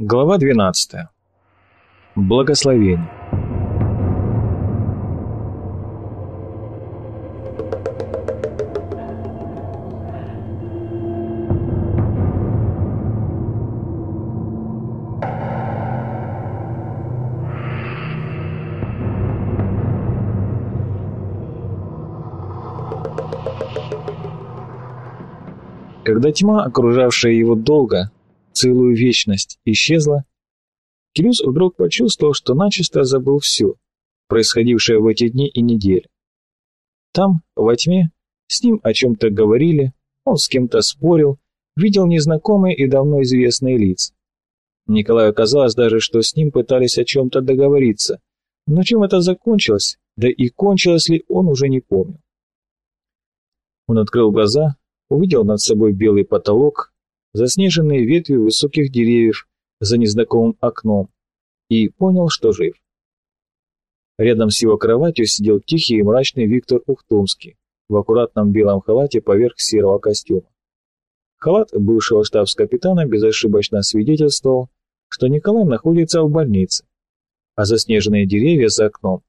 Глава 12. Благословение. Когда тьма, окружавшая его долго, целую вечность, исчезла, Келюс вдруг почувствовал, что начисто забыл все, происходившее в эти дни и недели. Там, во тьме, с ним о чем-то говорили, он с кем-то спорил, видел незнакомые и давно известные лица. Николаю казалось даже, что с ним пытались о чем-то договориться, но чем это закончилось, да и кончилось ли, он уже не помнил. Он открыл глаза, увидел над собой белый потолок, заснеженные ветви высоких деревьев за незнакомым окном и понял, что жив. Рядом с его кроватью сидел тихий и мрачный Виктор Ухтомский в аккуратном белом халате поверх серого костюма. Халат бывшего штабс-капитана безошибочно свидетельствовал, что Николай находится в больнице, а заснеженные деревья за окном,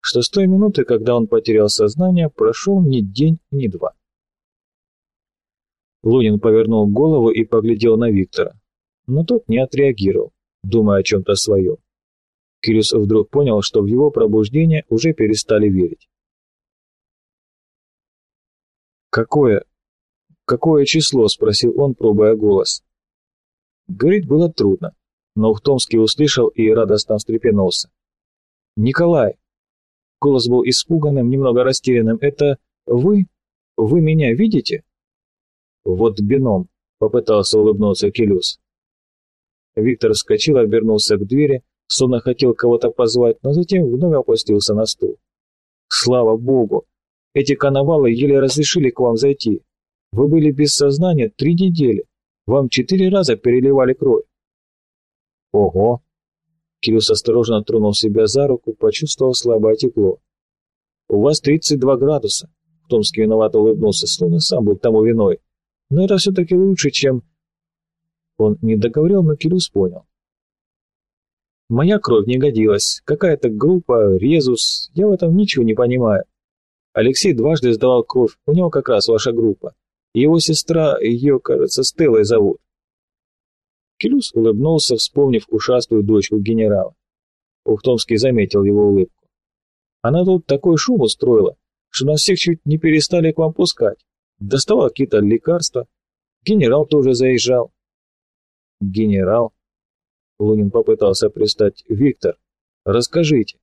что с той минуты, когда он потерял сознание, прошел ни день, ни два. Лунин повернул голову и поглядел на Виктора, но тот не отреагировал, думая о чем-то своем. Кирюс вдруг понял, что в его пробуждение уже перестали верить. «Какое? Какое число?» — спросил он, пробуя голос. Говорить было трудно, но Ухтомский услышал и радостно встрепенулся. «Николай!» Голос был испуганным, немного растерянным. «Это вы? Вы меня видите?» «Вот бином», — попытался улыбнуться Келюс. Виктор вскочил, обернулся к двери, словно хотел кого-то позвать, но затем вновь опустился на стул. «Слава Богу! Эти коновалы еле разрешили к вам зайти. Вы были без сознания три недели. Вам четыре раза переливали кровь». «Ого!» Кирюс осторожно тронул себя за руку, почувствовал слабое тепло. «У вас 32 градуса», — Томский виновато улыбнулся, словно сам был тому виной но это все-таки лучше, чем... Он не договорил, но Кирюс понял. Моя кровь не годилась. Какая-то группа, резус, я в этом ничего не понимаю. Алексей дважды сдавал кровь, у него как раз ваша группа. Его сестра, ее, кажется, Стеллой зовут. Келюс улыбнулся, вспомнив ушастую дочку генерала. Ухтомский заметил его улыбку. Она тут такой шум устроила, что нас всех чуть не перестали к вам пускать доставал какие-то лекарства. Генерал тоже заезжал. Генерал? Лунин попытался пристать. Виктор, расскажите.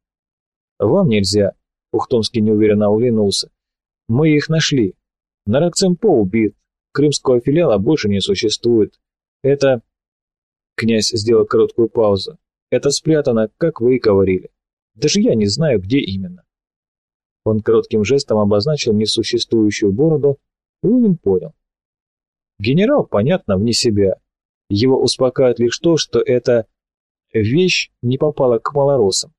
Вам нельзя. Ухтомский неуверенно улинулся. Мы их нашли. Наракцемпо убит. Крымского филиала больше не существует. Это... Князь сделал короткую паузу. Это спрятано, как вы и говорили. Даже я не знаю, где именно. Он коротким жестом обозначил несуществующую бороду Лунин понял. Генерал, понятно, вне себя. Его успокаивает лишь то, что эта вещь не попала к малоросам.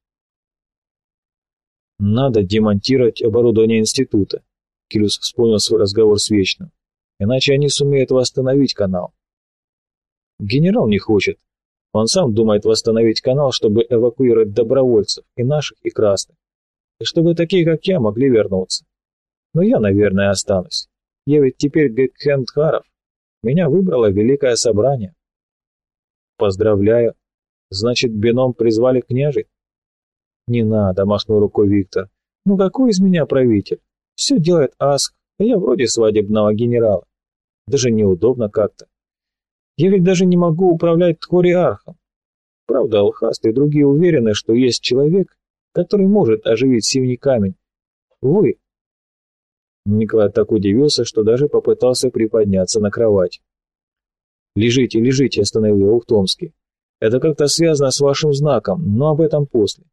Надо демонтировать оборудование института. Кирюс вспомнил свой разговор с Вечным. Иначе они сумеют восстановить канал. Генерал не хочет. Он сам думает восстановить канал, чтобы эвакуировать добровольцев, и наших, и красных. И чтобы такие, как я, могли вернуться. Но я, наверное, останусь. Я ведь теперь Гекхендхаров. Меня выбрало великое собрание. Поздравляю. Значит, Беном призвали княжей? Не надо, махнул рукой Виктор. Ну какой из меня правитель? Все делает Аск, а я вроде свадебного генерала. Даже неудобно как-то. Я ведь даже не могу управлять Тхориархом. Правда, Алхаст и другие уверены, что есть человек, который может оживить синий камень. Вы, Николай так удивился, что даже попытался приподняться на кровать. «Лежите, лежите», — остановил его Ухтомский. «Это как-то связано с вашим знаком, но об этом после.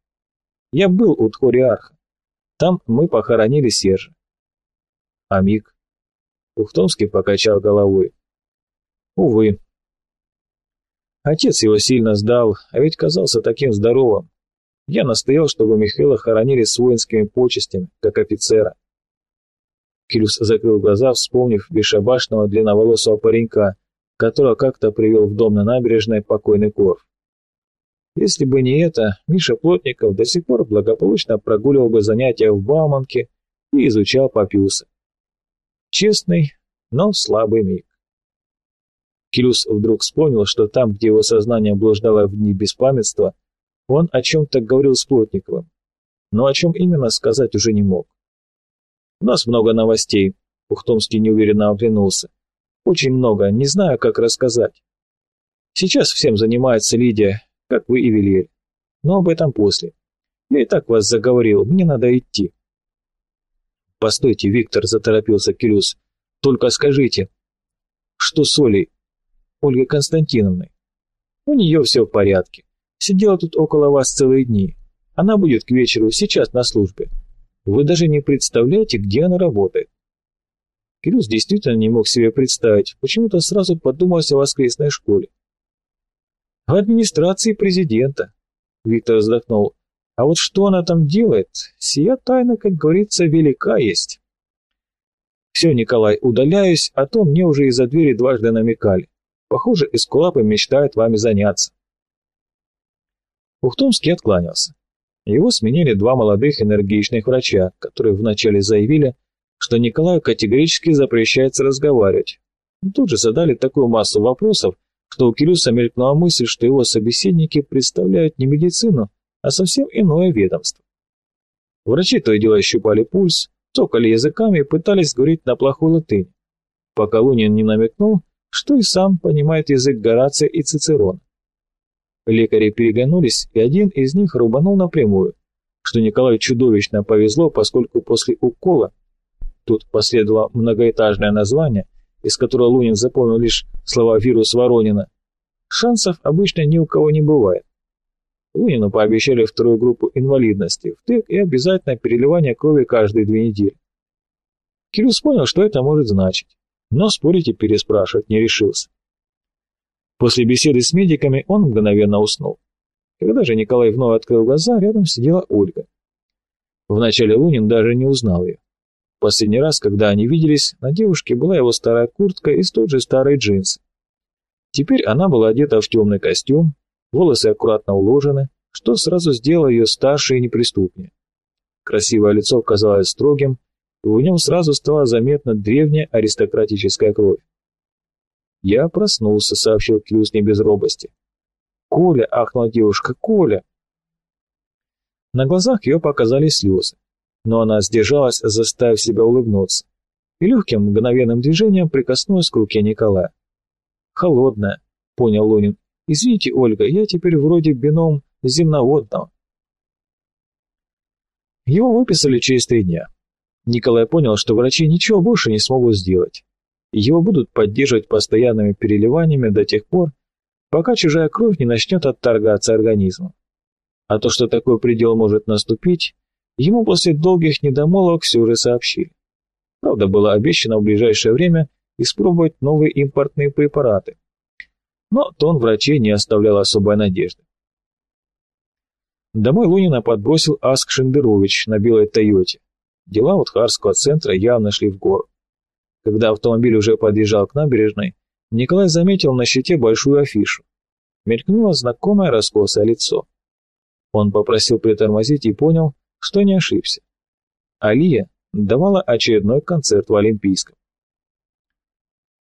Я был у Тхориарха. Там мы похоронили Сержа». «А Мик?» Ухтомский покачал головой. «Увы. Отец его сильно сдал, а ведь казался таким здоровым. Я настоял, чтобы Михаила хоронили с воинскими почестями, как офицера. Кирюс закрыл глаза, вспомнив бесшабашного длинноволосого паренька, которого как-то привел в дом на набережной покойный Корф. Если бы не это, Миша Плотников до сих пор благополучно прогуливал бы занятия в Бауманке и изучал Папиуса. Честный, но слабый миг. Кирюс вдруг вспомнил, что там, где его сознание блуждало в дни беспамятства, он о чем-то говорил с Плотниковым, но о чем именно сказать уже не мог. «У нас много новостей», — Ухтомский неуверенно оглянулся. «Очень много, не знаю, как рассказать. Сейчас всем занимается Лидия, как вы и велели. Но об этом после. Я и так вас заговорил, мне надо идти». «Постойте, Виктор», — заторопился Кирюс. «Только скажите, что с Олей, Ольгой Константиновной?» «У нее все в порядке. Сидела тут около вас целые дни. Она будет к вечеру, сейчас на службе. Вы даже не представляете, где она работает. Кирюс действительно не мог себе представить, почему-то сразу подумалось о воскресной школе. В администрации президента. Виктор вздохнул. А вот что она там делает, сия тайна, как говорится, велика есть. Все, Николай, удаляюсь, а то мне уже из-за двери дважды намекали. Похоже, эскулапы мечтают вами заняться. Ухтомский откланялся. Его сменили два молодых энергичных врача, которые вначале заявили, что Николаю категорически запрещается разговаривать. Тут же задали такую массу вопросов, что у Кирюса мелькнула мысль, что его собеседники представляют не медицину, а совсем иное ведомство. Врачи то и дело щупали пульс, цокали языками и пытались говорить на плохой латыни, пока Лунин не намекнул, что и сам понимает язык Горация и Цицерона. Лекари переглянулись, и один из них рубанул напрямую, что Николаю чудовищно повезло, поскольку после укола, тут последовало многоэтажное название, из которого Лунин запомнил лишь слова «вирус Воронина», шансов обычно ни у кого не бывает. Лунину пообещали вторую группу инвалидности, в ТЭК и обязательно переливание крови каждые две недели. Кирюс понял, что это может значить, но спорить и переспрашивать не решился. После беседы с медиками он мгновенно уснул. Когда же Николай вновь открыл глаза, рядом сидела Ольга. Вначале Лунин даже не узнал ее. Последний раз, когда они виделись, на девушке была его старая куртка и столь же старые джинсы. Теперь она была одета в темный костюм, волосы аккуратно уложены, что сразу сделало ее старше и неприступнее. Красивое лицо казалось строгим, и в нем сразу стала заметна древняя аристократическая кровь. «Я проснулся», — сообщил Клюс не без робости. «Коля!» — ахнула девушка. «Коля!» На глазах ее показались слезы, но она сдержалась, заставив себя улыбнуться, и легким мгновенным движением прикоснулась к руке Николая. «Холодная», — понял Лунин. «Извините, Ольга, я теперь вроде бином земноводного». Его выписали через три дня. Николай понял, что врачи ничего больше не смогут сделать. Его будут поддерживать постоянными переливаниями до тех пор, пока чужая кровь не начнет отторгаться организмом. А то, что такой предел может наступить, ему после долгих недомолвок все же сообщили. Правда, было обещано в ближайшее время испробовать новые импортные препараты. Но тон врачей не оставлял особой надежды. Домой Лунина подбросил Аск Шендерович на белой Тойоте. Дела от Харского центра явно шли в гору. Когда автомобиль уже подъезжал к набережной, Николай заметил на щите большую афишу. Мелькнуло знакомое раскосое лицо. Он попросил притормозить и понял, что не ошибся. Алия давала очередной концерт в Олимпийском.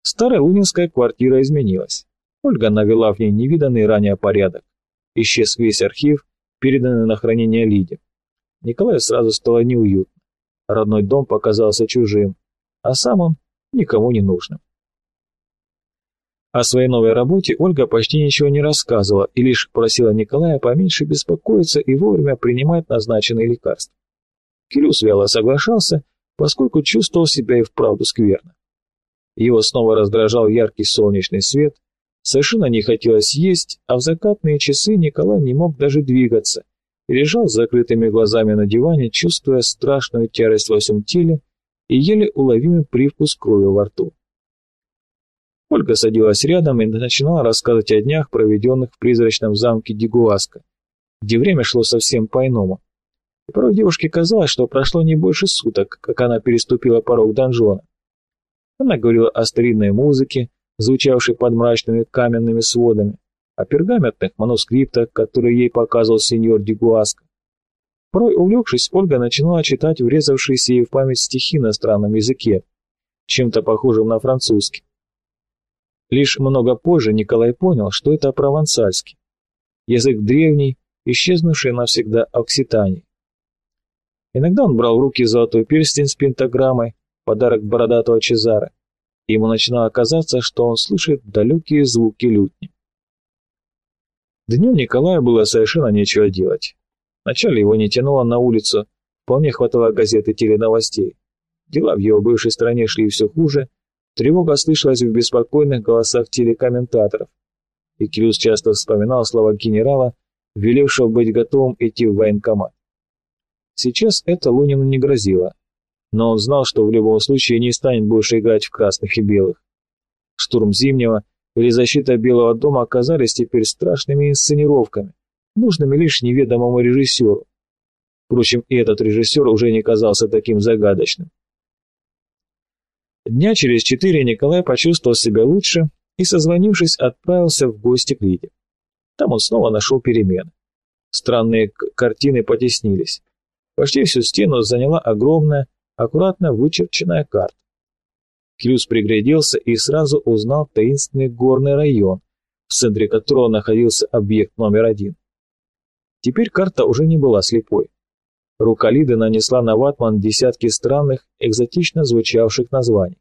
Старая лунинская квартира изменилась. Ольга навела в ней невиданный ранее порядок. Исчез весь архив, переданный на хранение Лиде. Николаю сразу стало неуютно. Родной дом показался чужим, а сам он никому не нужным. О своей новой работе Ольга почти ничего не рассказывала и лишь просила Николая поменьше беспокоиться и вовремя принимать назначенные лекарства. Кирюс вяло соглашался, поскольку чувствовал себя и вправду скверно. Его снова раздражал яркий солнечный свет, совершенно не хотелось есть, а в закатные часы Николай не мог даже двигаться и лежал с закрытыми глазами на диване, чувствуя страшную тяжесть во всем теле и еле уловимый привкус крови во рту. Ольга садилась рядом и начинала рассказывать о днях, проведенных в призрачном замке Дигуаска, где время шло совсем по-иному. И порой девушке казалось, что прошло не больше суток, как она переступила порог донжона. Она говорила о старинной музыке, звучавший под мрачными каменными сводами, о пергаментных манускриптах, которые ей показывал сеньор Дигуаско. Порой увлекшись, Ольга начинала читать врезавшиеся ей в память стихи на странном языке, чем-то похожим на французский. Лишь много позже Николай понял, что это провансальский, язык древний, исчезнувший навсегда Окситании. Иногда он брал в руки золотой перстень с пентаграммой, подарок бородатого Чезаре, и ему начинало казаться, что он слышит далекие звуки лютни. Днем Николаю было совершенно нечего делать. Вначале его не тянуло на улицу, вполне хватало газет и теленовостей. Дела в его бывшей стране шли все хуже, тревога слышалась в беспокойных голосах телекомментаторов. И Кирюс часто вспоминал слова генерала, велевшего быть готовым идти в военкомат. Сейчас это Лунину не грозило, но он знал, что в любом случае не станет больше играть в красных и белых. Штурм Зимнего или защита Белого дома оказались теперь страшными инсценировками, нужными лишь неведомому режиссеру. Впрочем, и этот режиссер уже не казался таким загадочным. Дня через четыре Николай почувствовал себя лучше и, созвонившись, отправился в гости к Лиде. Там он снова нашел перемены. Странные картины потеснились. Почти всю стену заняла огромная, аккуратно вычерченная карта. Клюс пригляделся и сразу узнал таинственный горный район, в центре которого находился объект номер один. Теперь карта уже не была слепой. Рука Лиды нанесла на ватман десятки странных, экзотично звучавших названий.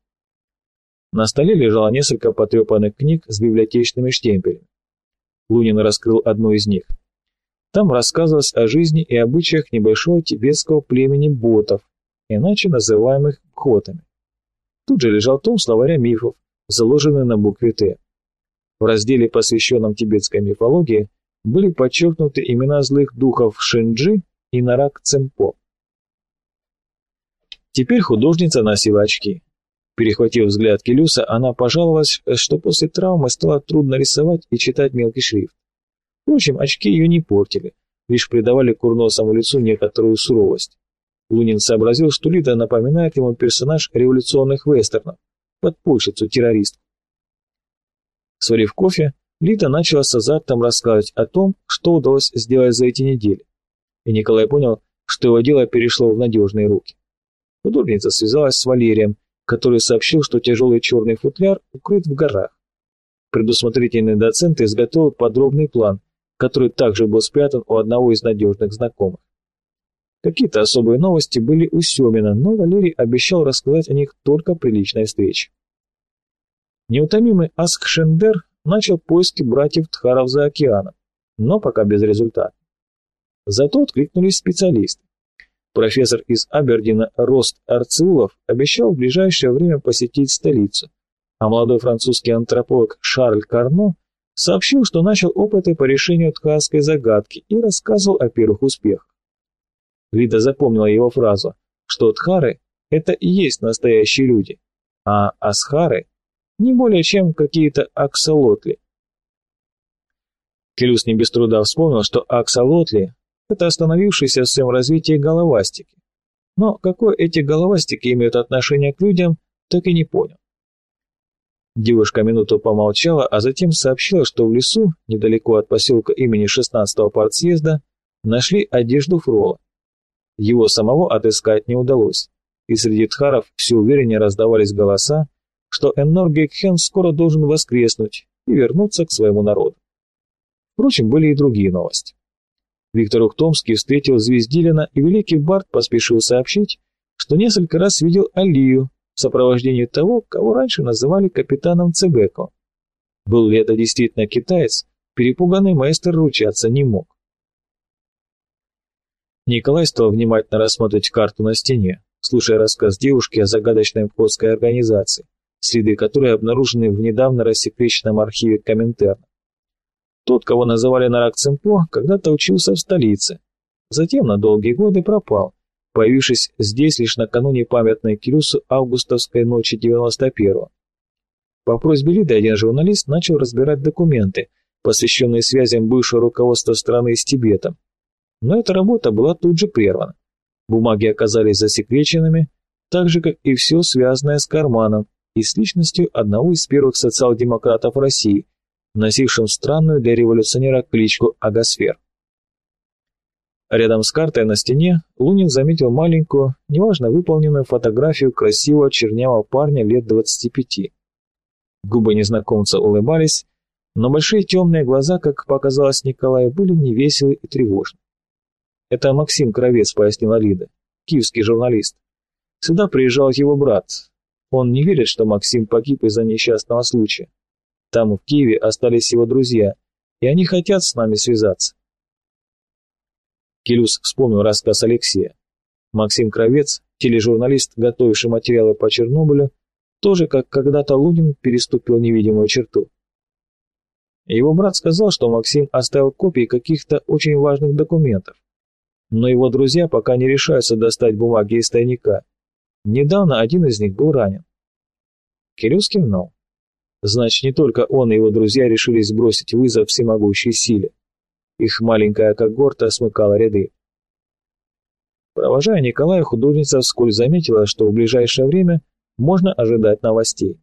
На столе лежало несколько потрепанных книг с библиотечными штемпелями. Лунин раскрыл одну из них. Там рассказывалось о жизни и обычаях небольшого тибетского племени ботов, иначе называемых бхотами. Тут же лежал том словаря мифов, заложенный на букве «Т». В разделе, посвященном тибетской мифологии, были подчеркнуты имена злых духов Шинджи и Нарак Цемпо. Теперь художница носила очки. Перехватив взгляд Келюса, она пожаловалась, что после травмы стало трудно рисовать и читать мелкий шрифт. Впрочем, очки ее не портили, лишь придавали курносому лицу некоторую суровость. Лунин сообразил, что Лида напоминает ему персонаж революционных вестернов, подпольщицу-террористку. Сварив кофе, Лида начала с азартом рассказывать о том, что удалось сделать за эти недели. И Николай понял, что его дело перешло в надежные руки. Художница связалась с Валерием, который сообщил, что тяжелый черный футляр укрыт в горах. Предусмотрительный доцент изготовил подробный план, который также был спрятан у одного из надежных знакомых. Какие-то особые новости были у Семина, но Валерий обещал рассказать о них только при личной встрече. Неутомимый Аскшендер начал поиски братьев Тхаров за океаном, но пока без результата. Зато откликнулись специалисты. Профессор из Абердина Рост Арциулов обещал в ближайшее время посетить столицу, а молодой французский антрополог Шарль Карно сообщил, что начал опыты по решению ткацкой загадки и рассказывал о первых успехах. Лида запомнила его фразу, что тхары – это и есть настоящие люди, а асхары – не более чем какие-то аксолотли. Келюс не без труда вспомнил, что аксолотли – это остановившиеся в своем развитии головастики. Но какое эти головастики имеют отношение к людям, так и не понял. Девушка минуту помолчала, а затем сообщила, что в лесу, недалеко от поселка имени 16-го партсъезда, нашли одежду Фрола. Его самого отыскать не удалось, и среди тхаров все увереннее раздавались голоса, что Эннор Гекхен скоро должен воскреснуть и вернуться к своему народу. Впрочем, были и другие новости. Виктор Ухтомский встретил Звездилина, и великий Барт поспешил сообщить, что несколько раз видел Алию, в сопровождении того, кого раньше называли капитаном Цебеко. Был ли это действительно китаец, перепуганный мастер ручаться не мог. Николай стал внимательно рассматривать карту на стене, слушая рассказ девушки о загадочной входской организации, следы которой обнаружены в недавно рассекреченном архиве Коминтерна. Тот, кого называли Нарак Цемпо, когда-то учился в столице, затем на долгие годы пропал, появившись здесь лишь накануне памятной Кирюсу августовской ночи 91-го. По просьбе Лиды один журналист начал разбирать документы, посвященные связям бывшего руководства страны с Тибетом. Но эта работа была тут же прервана. Бумаги оказались засекреченными, так же, как и все связанное с карманом, и с личностью одного из первых социал-демократов России, носившим странную для революционера кличку Агосфер. Рядом с картой на стене Лунин заметил маленькую, неважно выполненную фотографию красивого чернявого парня лет 25. Губы незнакомца улыбались, но большие темные глаза, как показалось Николаю, были невеселы и тревожны. «Это Максим Кровец», — пояснила Лида, киевский журналист. «Сюда приезжал его брат. Он не верит, что Максим погиб из-за несчастного случая. Там, в Киеве, остались его друзья, и они хотят с нами связаться. Келюс вспомнил рассказ Алексея. Максим Кровец, тележурналист, готовивший материалы по Чернобылю, тоже, как когда-то Лунин, переступил невидимую черту. Его брат сказал, что Максим оставил копии каких-то очень важных документов, но его друзья пока не решаются достать бумаги из тайника. Недавно один из них был ранен. Келюс кивнул. Значит, не только он и его друзья решились сбросить вызов всемогущей силе. Их маленькая когорта смыкала ряды. Провожая Николая, художница вскользь заметила, что в ближайшее время можно ожидать новостей.